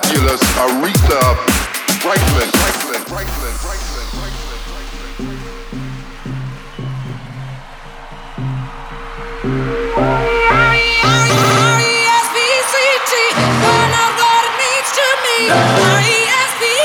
fabulous Aretha Franklin. Franklin, what it means to me. R-E-S-B-C-T,